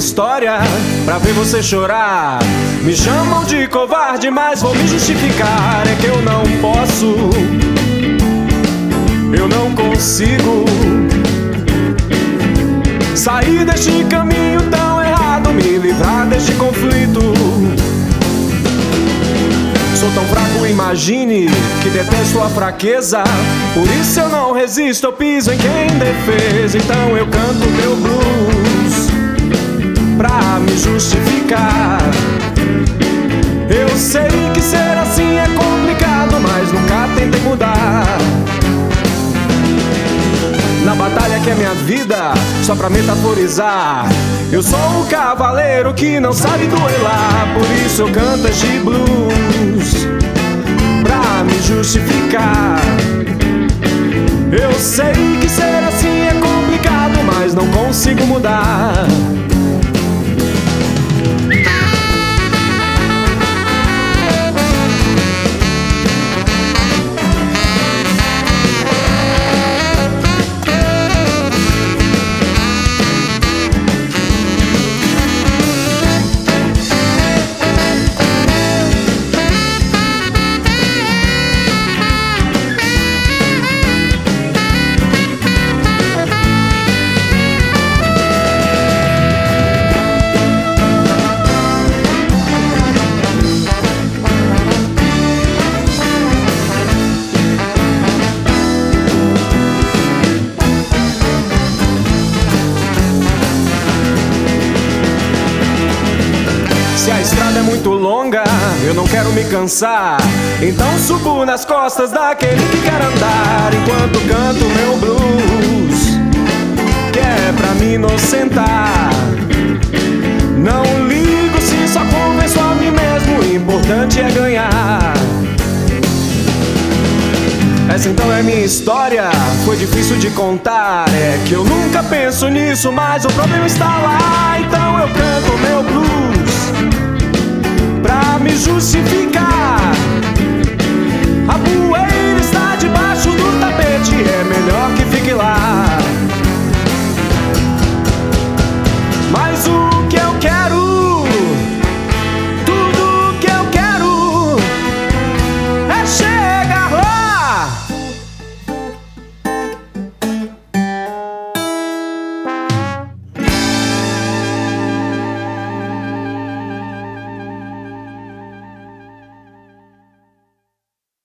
história pra ver você chorar. Me chamam de covarde, mas vou me justificar. É que eu não posso, eu não consigo sair deste caminho tão errado, me livrar deste conflito. Sou tão fraco, imagine que detesto a fraqueza. Por isso eu não resisto, eu piso em quem defesa. Então eu canto meu blues pra me justificar. Eu sei que ser assim é complicado, mas nunca tentei mudar. Na batalha que é minha vida, só pra metaforizar. Eu sou o cavaleiro que não sabe duelar, por isso eu canto este blues pra me justificar. Eu sei que ser assim é complicado, mas não consigo mudar. Muito longa, eu não quero me cansar. Então subo nas costas daquele que quer andar enquanto canto meu blues, que é pra me inocentar. Não ligo se só convenço a mim mesmo, o importante é ganhar. Essa então é minha história, foi difícil de contar. É que eu nunca penso nisso, mas o problema está lá. Então eu canto meu mais um.